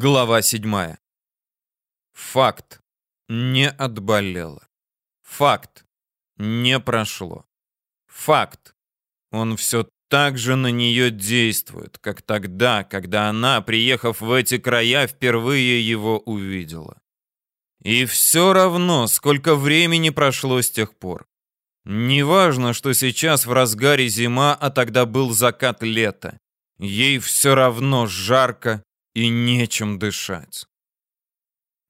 Глава 7. Факт. Не отболело. Факт. Не прошло. Факт. Он все так же на нее действует, как тогда, когда она, приехав в эти края, впервые его увидела. И все равно, сколько времени прошло с тех пор. Неважно, что сейчас в разгаре зима, а тогда был закат лета. Ей все равно жарко, и нечем дышать.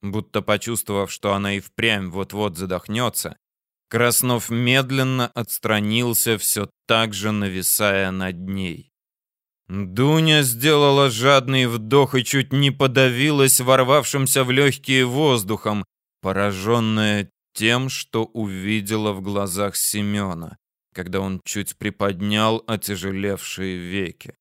Будто почувствовав, что она и впрямь вот-вот задохнется, Краснов медленно отстранился, все так же нависая над ней. Дуня сделала жадный вдох и чуть не подавилась ворвавшимся в легкие воздухом, пораженная тем, что увидела в глазах Семена, когда он чуть приподнял отяжелевшие веки.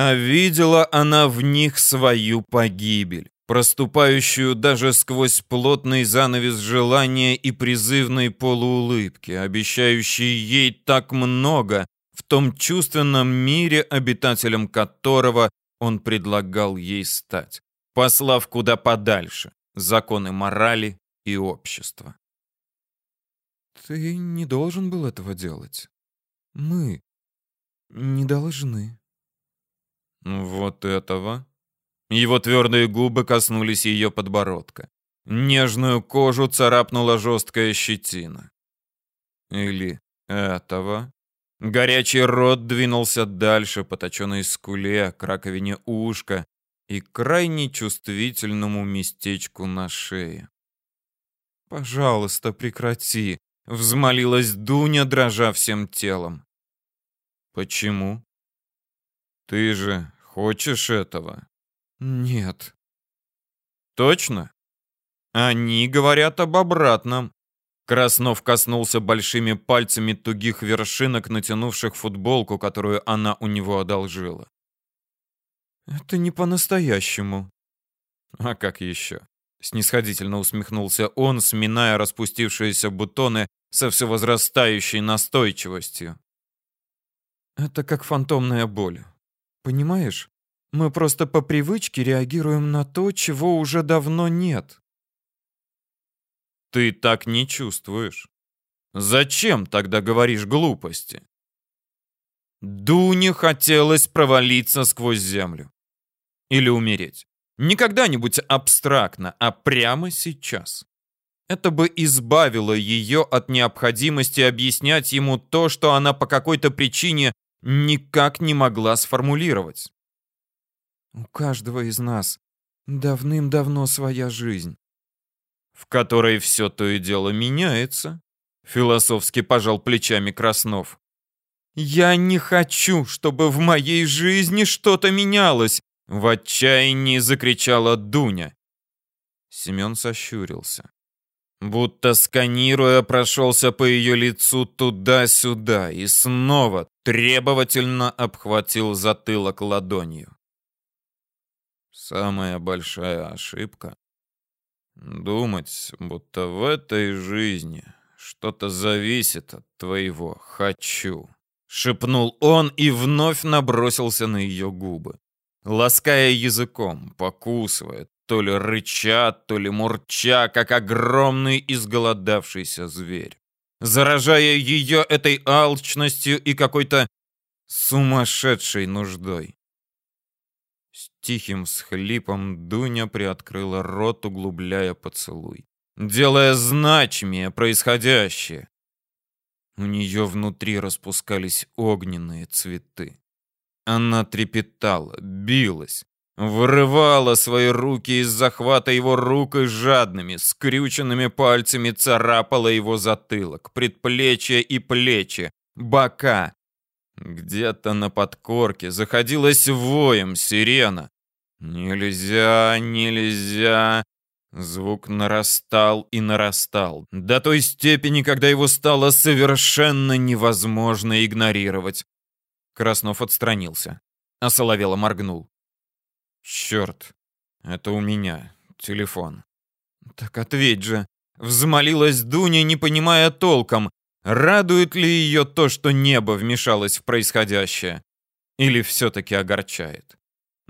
А видела она в них свою погибель, проступающую даже сквозь плотный занавес желания и призывной полуулыбки, обещающей ей так много в том чувственном мире, обитателем которого он предлагал ей стать, послав куда подальше законы морали и общества. «Ты не должен был этого делать. Мы не должны», вот этого. Его твердые губы коснулись ее подбородка. Нежную кожу царапнула жесткая щетина. Или этого. Горячий рот двинулся дальше по точенной скуле, к раковине ушка и крайне чувствительному местечку на шее. «Пожалуйста, прекрати», — взмолилась Дуня, дрожа всем телом. «Почему?» Ты же хочешь этого? Нет. Точно? Они говорят об обратном. Краснов коснулся большими пальцами тугих вершинок, натянувших футболку, которую она у него одолжила. Это не по-настоящему. А как еще? Снисходительно усмехнулся он, сминая распустившиеся бутоны со все возрастающей настойчивостью. Это как фантомная боль. Понимаешь? Мы просто по привычке реагируем на то, чего уже давно нет. Ты так не чувствуешь. Зачем тогда говоришь глупости? Дуне хотелось провалиться сквозь землю. Или умереть. Не когда-нибудь абстрактно, а прямо сейчас. Это бы избавило ее от необходимости объяснять ему то, что она по какой-то причине никак не могла сформулировать. У каждого из нас давным-давно своя жизнь, в которой все то и дело меняется, философски пожал плечами Краснов. Я не хочу, чтобы в моей жизни что-то менялось, в отчаянии закричала Дуня. Семен сощурился. Будто сканируя, прошелся по ее лицу туда-сюда и снова требовательно обхватил затылок ладонью. Самая большая ошибка — думать, будто в этой жизни что-то зависит от твоего «хочу», — шепнул он и вновь набросился на ее губы, лаская языком, покусывая, то ли рыча, то ли мурча, как огромный изголодавшийся зверь, заражая ее этой алчностью и какой-то сумасшедшей нуждой. С тихим схлипом Дуня приоткрыла рот, углубляя поцелуй, делая значимее происходящее. У нее внутри распускались огненные цветы. Она трепетала, билась, Вырывала свои руки из захвата его рук и жадными, скрюченными пальцами царапала его затылок, предплечья и плечи, бока. Где-то на подкорке заходилась воем сирена. Нельзя, нельзя. Звук нарастал и нарастал, до той степени, когда его стало совершенно невозможно игнорировать. Краснов отстранился. а Соловела моргнул. Черт, это у меня телефон. Так ответь же. Взмолилась Дуня, не понимая толком, радует ли ее то, что небо вмешалось в происходящее, или все-таки огорчает.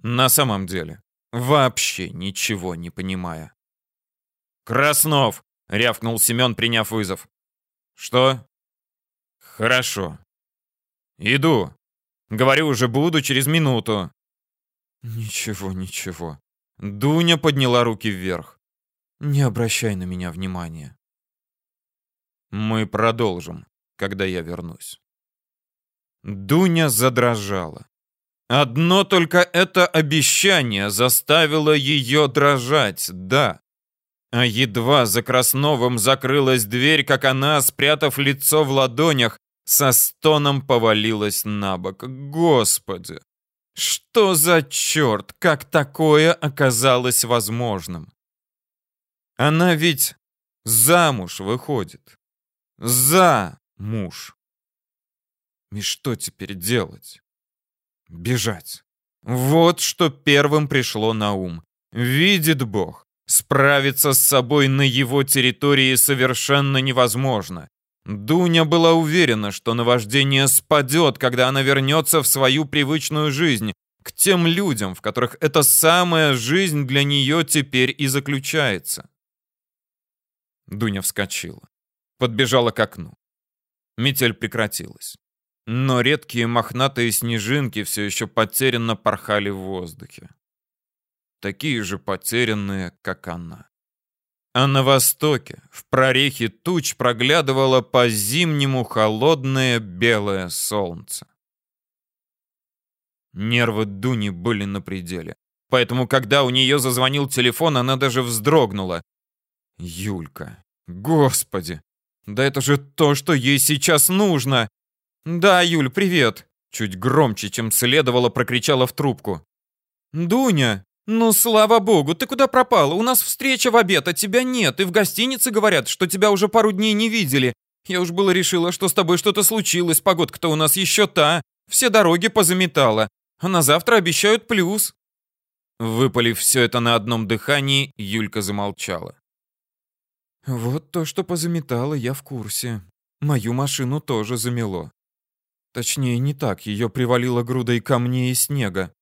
На самом деле, вообще ничего не понимая. «Краснов!» — рявкнул Семен, приняв вызов. «Что?» «Хорошо. Иду. Говорю, уже буду через минуту». «Ничего, ничего». Дуня подняла руки вверх. «Не обращай на меня внимания». «Мы продолжим, когда я вернусь». Дуня задрожала. Одно только это обещание заставило ее дрожать, да. А едва за Красновым закрылась дверь, как она, спрятав лицо в ладонях, со стоном повалилась на бок. Господи! Что за черт? Как такое оказалось возможным? Она ведь замуж выходит. За муж. И что теперь делать? Бежать. Вот что первым пришло на ум. Видит Бог, справиться с собой на его территории совершенно невозможно. Дуня была уверена, что наваждение спадет, когда она вернется в свою привычную жизнь, к тем людям, в которых эта самая жизнь для нее теперь и заключается. Дуня вскочила, подбежала к окну. Метель прекратилась но редкие мохнатые снежинки все еще потерянно порхали в воздухе. Такие же потерянные, как она. А на востоке, в прорехе туч, проглядывало по-зимнему холодное белое солнце. Нервы Дуни были на пределе. Поэтому, когда у нее зазвонил телефон, она даже вздрогнула. Юлька. Господи! Да это же то, что ей сейчас нужно! «Да, Юль, привет!» Чуть громче, чем следовало, прокричала в трубку. «Дуня, ну слава богу, ты куда пропала? У нас встреча в обед, а тебя нет, и в гостинице говорят, что тебя уже пару дней не видели. Я уж было решила, что с тобой что-то случилось, погодка-то у нас еще та, все дороги позаметала, а на завтра обещают плюс». Выпалив все это на одном дыхании, Юлька замолчала. «Вот то, что позаметало, я в курсе. Мою машину тоже замело. Точнее, не так, ее привалило грудой камней и снега.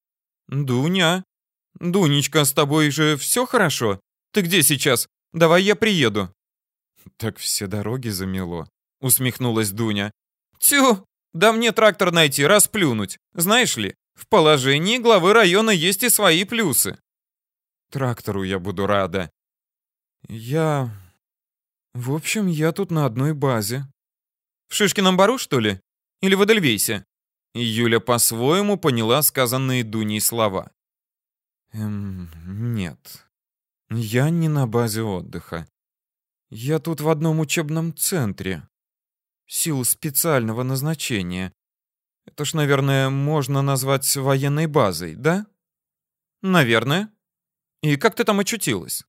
«Дуня! Дунечка, с тобой же все хорошо? Ты где сейчас? Давай я приеду». «Так все дороги замело», — усмехнулась Дуня. «Тю, да мне трактор найти, расплюнуть. Знаешь ли, в положении главы района есть и свои плюсы». «Трактору я буду рада». «Я... В общем, я тут на одной базе». «В Шишкином бару, что ли?» Или в Эдельвейсе?» Юля по-своему поняла сказанные Дуней слова. «Эм, нет. Я не на базе отдыха. Я тут в одном учебном центре. Сил специального назначения. Это ж, наверное, можно назвать военной базой, да? Наверное. И как ты там очутилась?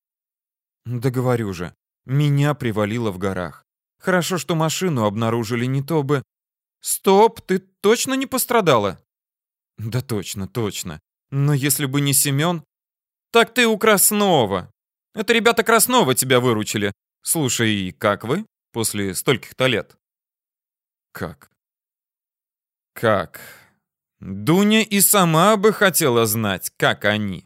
Да говорю же, меня привалило в горах. Хорошо, что машину обнаружили, не то бы... «Стоп, ты точно не пострадала?» «Да точно, точно. Но если бы не Семен...» «Так ты у Краснова. Это ребята Краснова тебя выручили. Слушай, как вы после стольких-то лет?» «Как?» «Как?» Дуня и сама бы хотела знать, как они.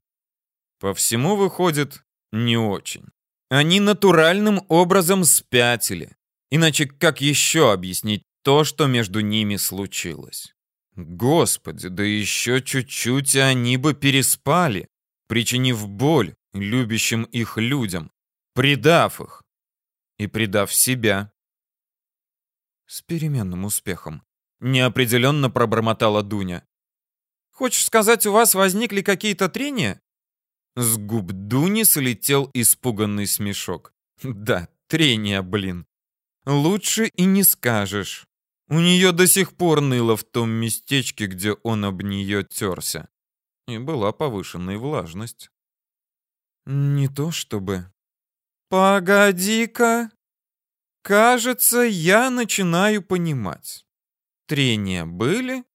По всему выходит, не очень. Они натуральным образом спятили. Иначе как еще объяснить то, что между ними случилось. Господи, да еще чуть-чуть, и они бы переспали, причинив боль любящим их людям, предав их и предав себя. С переменным успехом. Неопределенно пробормотала Дуня. «Хочешь сказать, у вас возникли какие-то трения?» С губ Дуни слетел испуганный смешок. «Да, трения, блин. Лучше и не скажешь. У нее до сих пор ныло в том местечке, где он об нее терся. И была повышенная влажность. Не то чтобы... Погоди-ка. Кажется, я начинаю понимать. Трения были,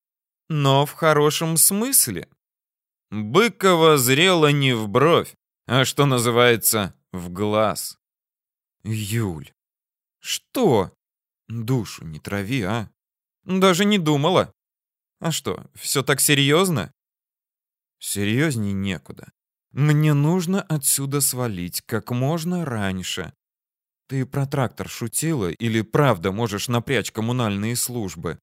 но в хорошем смысле. Быкова зрела не в бровь, а что называется, в глаз. Юль. Что? Душу не трави, а? Даже не думала. А что, все так серьезно? Серьезней некуда. Мне нужно отсюда свалить как можно раньше. Ты про трактор шутила или правда можешь напрячь коммунальные службы?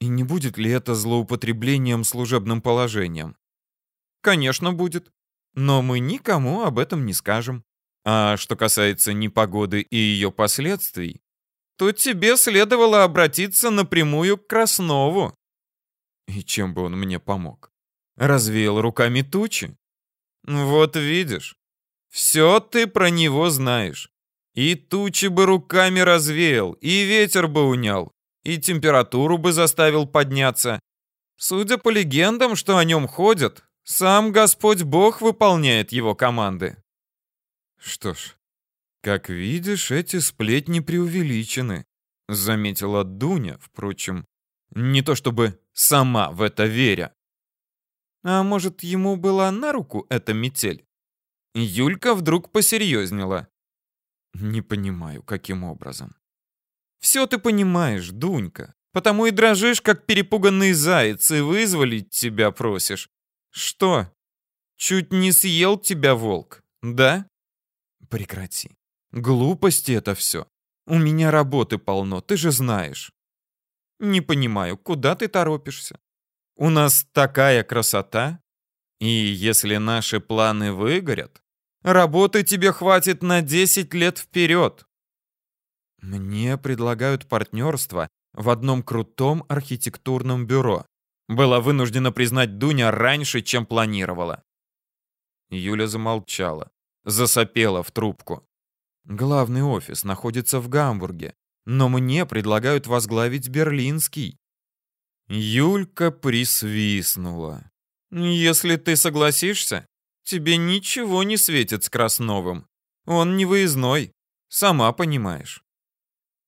И не будет ли это злоупотреблением служебным положением? Конечно, будет. Но мы никому об этом не скажем. А что касается непогоды и ее последствий, то тебе следовало обратиться напрямую к Краснову. И чем бы он мне помог? Развеял руками тучи? Вот видишь, все ты про него знаешь. И тучи бы руками развеял, и ветер бы унял, и температуру бы заставил подняться. Судя по легендам, что о нем ходят, сам Господь Бог выполняет его команды. Что ж, как видишь, эти сплетни преувеличены, заметила Дуня, впрочем, не то чтобы сама в это веря. А может, ему была на руку эта метель? Юлька вдруг посерьезнела. Не понимаю, каким образом. Все ты понимаешь, Дунька. Потому и дрожишь, как перепуганный заяц, и вызволить тебя просишь. Что? Чуть не съел тебя волк, да? Прекрати. Глупости это все. У меня работы полно, ты же знаешь. Не понимаю, куда ты торопишься? У нас такая красота. И если наши планы выгорят, работы тебе хватит на 10 лет вперед. Мне предлагают партнерство в одном крутом архитектурном бюро. Была вынуждена признать Дуня раньше, чем планировала. Юля замолчала, засопела в трубку. Главный офис находится в Гамбурге, но мне предлагают возглавить Берлинский. Юлька присвистнула. «Если ты согласишься, тебе ничего не светит с Красновым. Он не выездной, сама понимаешь».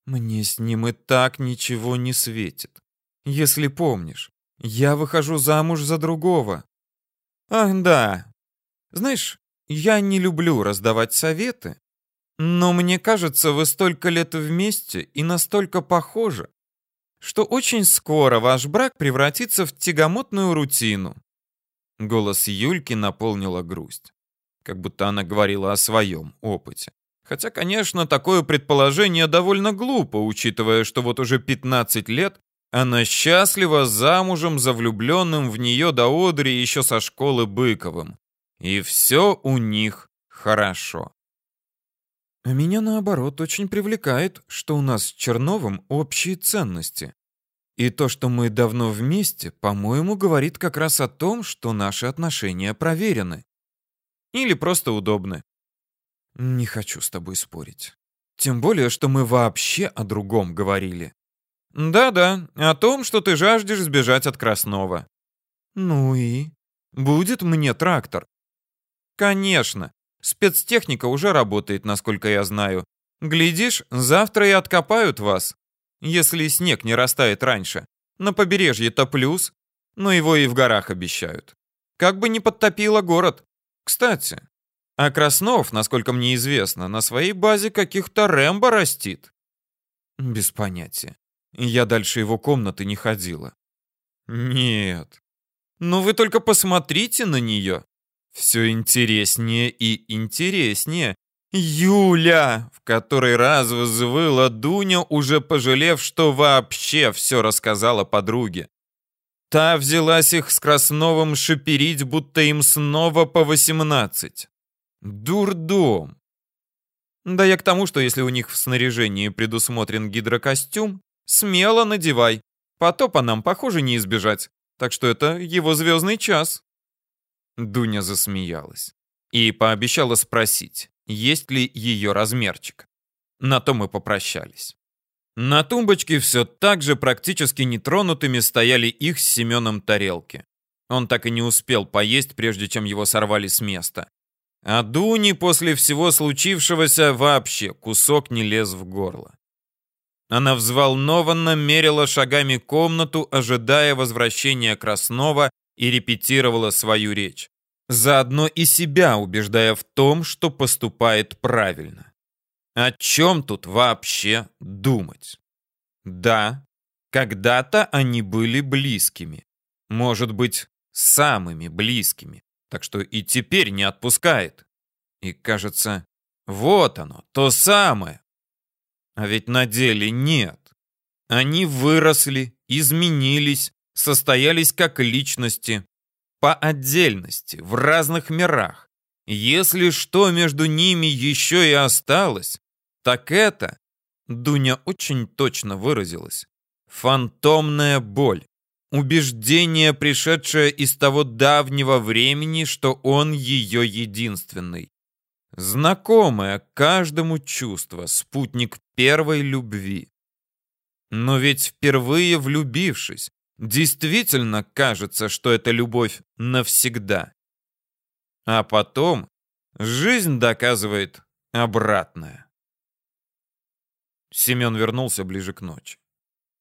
«Мне с ним и так ничего не светит. Если помнишь, я выхожу замуж за другого». «Ах, да. Знаешь, я не люблю раздавать советы, но мне кажется, вы столько лет вместе и настолько похожи, что очень скоро ваш брак превратится в тягомотную рутину. Голос Юльки наполнила грусть, как будто она говорила о своем опыте. Хотя, конечно, такое предположение довольно глупо, учитывая, что вот уже 15 лет она счастлива замужем за влюбленным в нее до одри еще со школы Быковым. И все у них хорошо. А меня, наоборот, очень привлекает, что у нас с Черновым общие ценности. И то, что мы давно вместе, по-моему, говорит как раз о том, что наши отношения проверены. Или просто удобны. Не хочу с тобой спорить. Тем более, что мы вообще о другом говорили. Да-да, о том, что ты жаждешь сбежать от Краснова. Ну и? Будет мне трактор. Конечно. Спецтехника уже работает, насколько я знаю. Глядишь, завтра и откопают вас. Если снег не растает раньше. На побережье-то плюс, но его и в горах обещают. Как бы не подтопило город. Кстати, а Краснов, насколько мне известно, на своей базе каких-то Рэмбо растит. Без понятия. Я дальше его комнаты не ходила. Нет. Ну вы только посмотрите на нее. Все интереснее и интереснее. «Юля!» — в который раз взвыла Дуня, уже пожалев, что вообще все рассказала подруге. Та взялась их с Красновым шиперить, будто им снова по восемнадцать. Дурдом! Да я к тому, что если у них в снаряжении предусмотрен гидрокостюм, смело надевай. Потопа нам, похоже, не избежать. Так что это его звездный час. Дуня засмеялась и пообещала спросить, есть ли ее размерчик. На то мы попрощались. На тумбочке все так же практически нетронутыми стояли их с Семеном тарелки. Он так и не успел поесть, прежде чем его сорвали с места. А Дуни после всего случившегося вообще кусок не лез в горло. Она взволнованно мерила шагами комнату, ожидая возвращения Краснова и репетировала свою речь. Заодно и себя убеждая в том, что поступает правильно. О чем тут вообще думать? Да, когда-то они были близкими. Может быть, самыми близкими. так что и теперь не отпускает. И кажется, вот оно, то самое. А ведь на деле нет. Они выросли, изменились, состоялись как личности, по отдельности, в разных мирах. Если что между ними еще и осталось, так это, Дуня очень точно выразилась, фантомная боль, убеждение, пришедшее из того давнего времени, что он ее единственный. Знакомое каждому чувство, спутник первой любви. Но ведь впервые влюбившись, действительно кажется, что это любовь навсегда. А потом жизнь доказывает обратное. Семен вернулся ближе к ночи.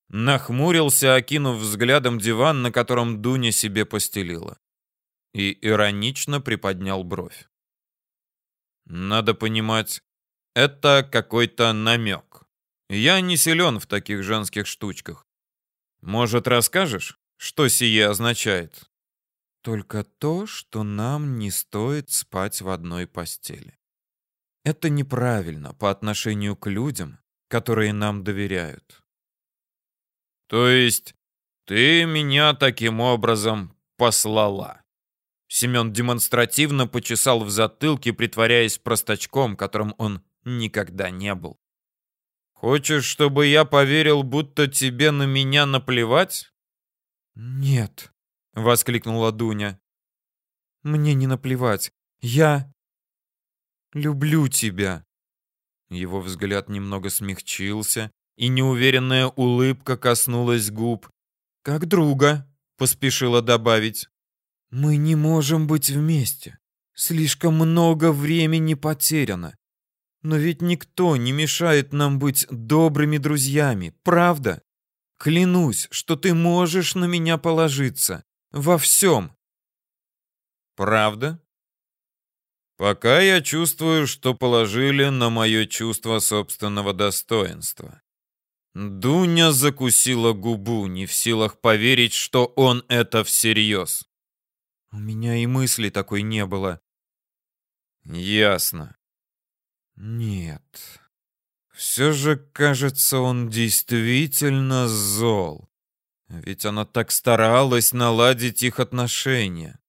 Нахмурился, окинув взглядом диван, на котором Дуня себе постелила. И иронично приподнял бровь. Надо понимать, это какой-то намек. Я не силен в таких женских штучках. Может, расскажешь, что сие означает? Только то, что нам не стоит спать в одной постели. Это неправильно по отношению к людям, которые нам доверяют. То есть ты меня таким образом послала? Семен демонстративно почесал в затылке, притворяясь простачком, которым он никогда не был. Хочешь, чтобы я поверил, будто тебе на меня наплевать? Нет, воскликнула Дуня. Мне не наплевать. Я люблю тебя. Его взгляд немного смягчился, и неуверенная улыбка коснулась губ. Как друга, поспешила добавить. Мы не можем быть вместе. Слишком много времени потеряно. Но ведь никто не мешает нам быть добрыми друзьями, правда? Клянусь, что ты можешь на меня положиться. Во всем. Правда? Пока я чувствую, что положили на мое чувство собственного достоинства. Дуня закусила губу, не в силах поверить, что он это всерьез. У меня и мысли такой не было. Ясно. Нет. Все же, кажется, он действительно зол. Ведь она так старалась наладить их отношения.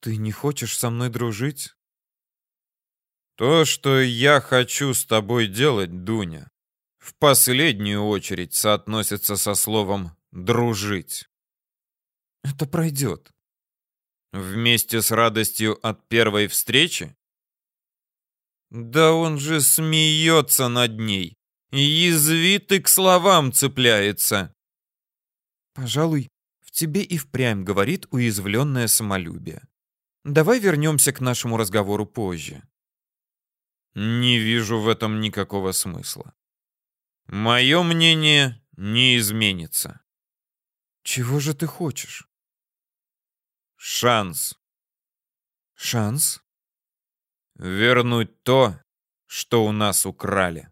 Ты не хочешь со мной дружить? То, что я хочу с тобой делать, Дуня, в последнюю очередь соотносится со словом «дружить». Это пройдет. Вместе с радостью от первой встречи? Да он же смеется над ней. Язвит и к словам цепляется. Пожалуй, в тебе и впрямь говорит уязвленное самолюбие. Давай вернемся к нашему разговору позже. Не вижу в этом никакого смысла. Мое мнение не изменится. Чего же ты хочешь? Шанс. Шанс? Вернуть то, что у нас украли.